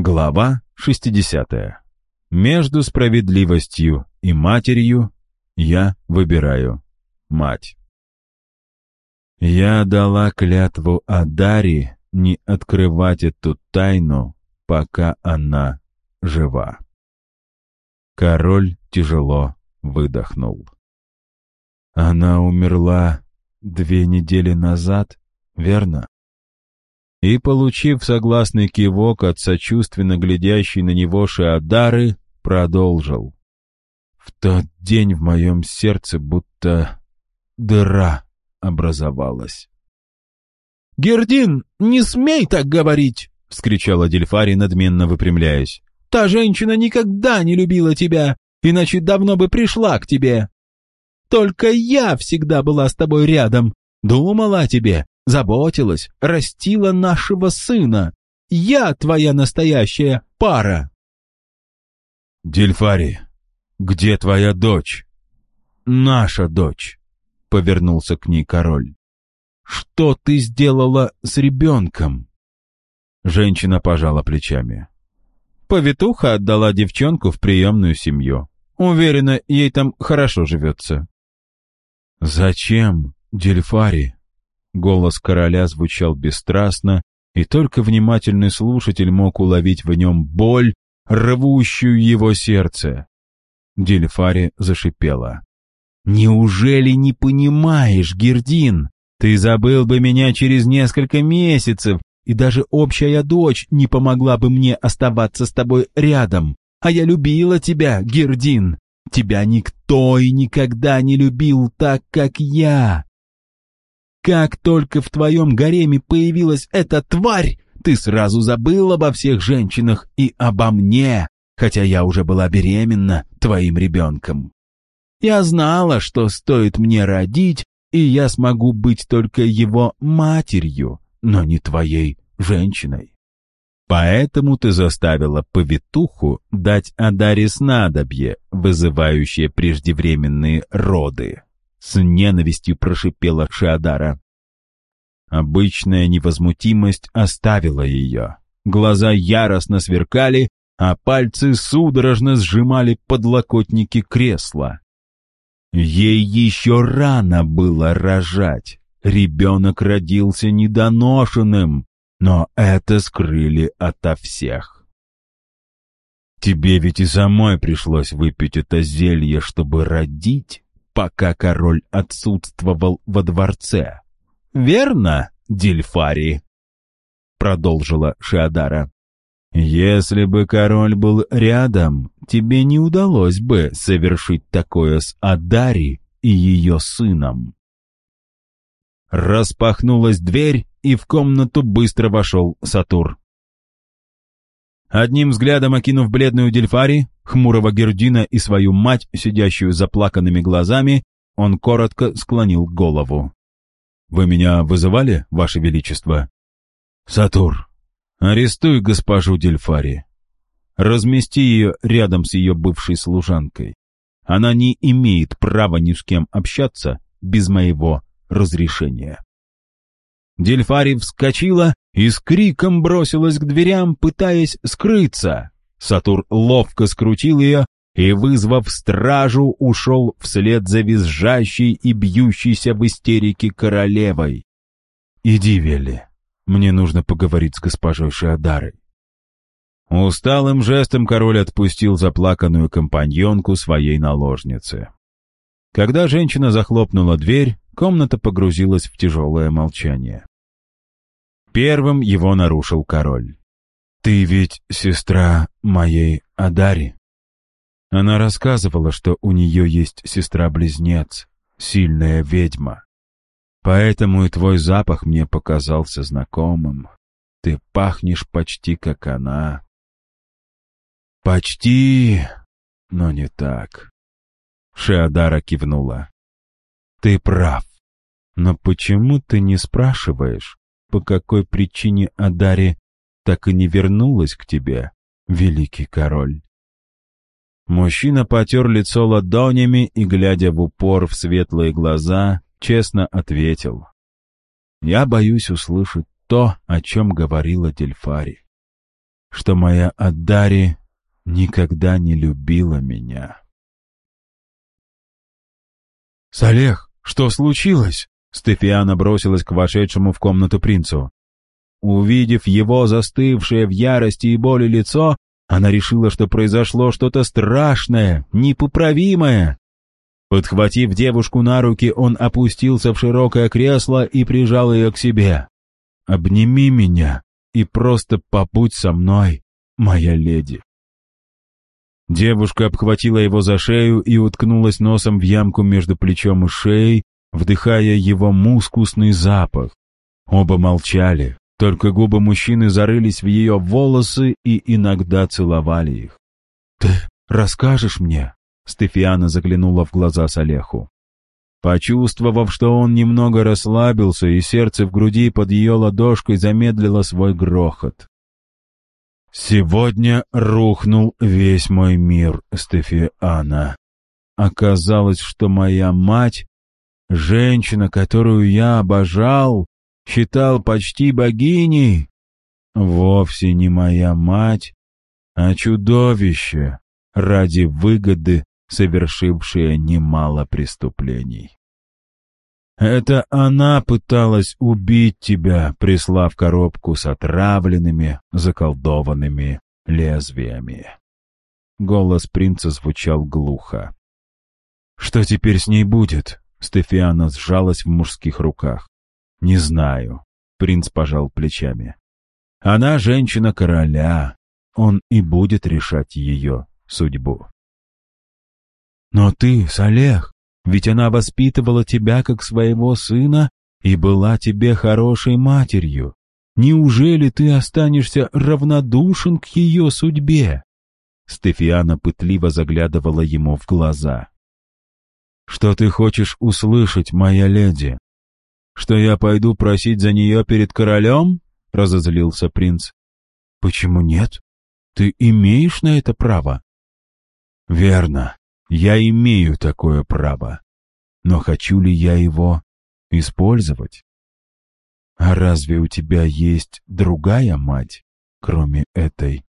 Глава 60. Между справедливостью и матерью я выбираю мать. Я дала клятву Адаре не открывать эту тайну, пока она жива. Король тяжело выдохнул. Она умерла две недели назад, верно? И, получив согласный кивок от сочувственно глядящей на него Шиадары, продолжил. В тот день в моем сердце будто дыра образовалась. «Гердин, не смей так говорить!» — вскричала Дельфари, надменно выпрямляясь. «Та женщина никогда не любила тебя, иначе давно бы пришла к тебе. Только я всегда была с тобой рядом, думала о тебе, заботилась, растила нашего сына. Я твоя настоящая пара. Дельфари, где твоя дочь? Наша дочь, повернулся к ней король. Что ты сделала с ребенком? Женщина пожала плечами. Повитуха отдала девчонку в приемную семью. Уверена, ей там хорошо живется. «Зачем, Дельфари?» Голос короля звучал бесстрастно, и только внимательный слушатель мог уловить в нем боль, рвущую его сердце. Дельфари зашипела. «Неужели не понимаешь, Гердин? Ты забыл бы меня через несколько месяцев, и даже общая дочь не помогла бы мне оставаться с тобой рядом. А я любила тебя, Гердин. Тебя никто и никогда не любил так, как я. Как только в твоем гареме появилась эта тварь, ты сразу забыл обо всех женщинах и обо мне, хотя я уже была беременна твоим ребенком. Я знала, что стоит мне родить, и я смогу быть только его матерью, но не твоей женщиной. Поэтому ты заставила повитуху дать Адаре снадобье, вызывающее преждевременные роды. С ненавистью прошипела Шиадара. Обычная невозмутимость оставила ее. Глаза яростно сверкали, а пальцы судорожно сжимали подлокотники кресла. Ей еще рано было рожать. Ребенок родился недоношенным, но это скрыли ото всех. Тебе ведь и самой пришлось выпить это зелье, чтобы родить, пока король отсутствовал во дворце. Верно, Дильфари? Продолжила Шиадара. Если бы король был рядом, тебе не удалось бы совершить такое с Адари и ее сыном. Распахнулась дверь, и в комнату быстро вошел Сатур. Одним взглядом окинув бледную Дельфари, хмурого Гердина и свою мать, сидящую заплаканными глазами, он коротко склонил голову. «Вы меня вызывали, Ваше Величество?» «Сатур, арестуй госпожу Дельфари. Размести ее рядом с ее бывшей служанкой. Она не имеет права ни с кем общаться без моего разрешения». Дельфари вскочила и с криком бросилась к дверям, пытаясь скрыться. Сатур ловко скрутил ее и, вызвав стражу, ушел вслед за визжащей и бьющейся в истерике королевой. «Иди, Велли, мне нужно поговорить с госпожой Шиадарой». Усталым жестом король отпустил заплаканную компаньонку своей наложницы. Когда женщина захлопнула дверь, комната погрузилась в тяжелое молчание. Первым его нарушил король. «Ты ведь сестра моей Адари?» Она рассказывала, что у нее есть сестра-близнец, сильная ведьма. Поэтому и твой запах мне показался знакомым. Ты пахнешь почти как она. Почти, но не так. Шиадара кивнула. Ты прав. Но почему ты не спрашиваешь, по какой причине Адари так и не вернулась к тебе, великий король?» Мужчина потер лицо ладонями и, глядя в упор в светлые глаза, честно ответил. «Я боюсь услышать то, о чем говорила Дельфари. что моя Аддари никогда не любила меня. «Салех, что случилось?» Стефиана бросилась к вошедшему в комнату принцу. Увидев его застывшее в ярости и боли лицо, она решила, что произошло что-то страшное, непоправимое. Подхватив девушку на руки, он опустился в широкое кресло и прижал ее к себе. «Обними меня и просто побудь со мной, моя леди». Девушка обхватила его за шею и уткнулась носом в ямку между плечом и шеей, вдыхая его мускусный запах. Оба молчали, только губы мужчины зарылись в ее волосы и иногда целовали их. «Ты расскажешь мне?» Стефиана заглянула в глаза Салеху. Почувствовав, что он немного расслабился, и сердце в груди под ее ладошкой замедлило свой грохот. «Сегодня рухнул весь мой мир, Стефиана. Оказалось, что моя мать, женщина, которую я обожал, считал почти богиней, вовсе не моя мать, а чудовище, ради выгоды совершившее немало преступлений. Это она пыталась убить тебя, прислав коробку с отравленными, заколдованными лезвиями. Голос принца звучал глухо. «Что теперь с ней будет?» Стефиана сжалась в мужских руках. «Не знаю», — принц пожал плечами. «Она женщина короля, он и будет решать ее судьбу». «Но ты, Салех, ведь она воспитывала тебя как своего сына и была тебе хорошей матерью. Неужели ты останешься равнодушен к ее судьбе?» Стефиана пытливо заглядывала ему в глаза. «Что ты хочешь услышать, моя леди? Что я пойду просить за нее перед королем?» — разозлился принц. «Почему нет? Ты имеешь на это право?» «Верно. Я имею такое право. Но хочу ли я его использовать? А разве у тебя есть другая мать, кроме этой